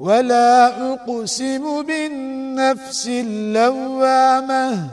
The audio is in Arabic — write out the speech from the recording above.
ولا أقسم بالنفس اللوامة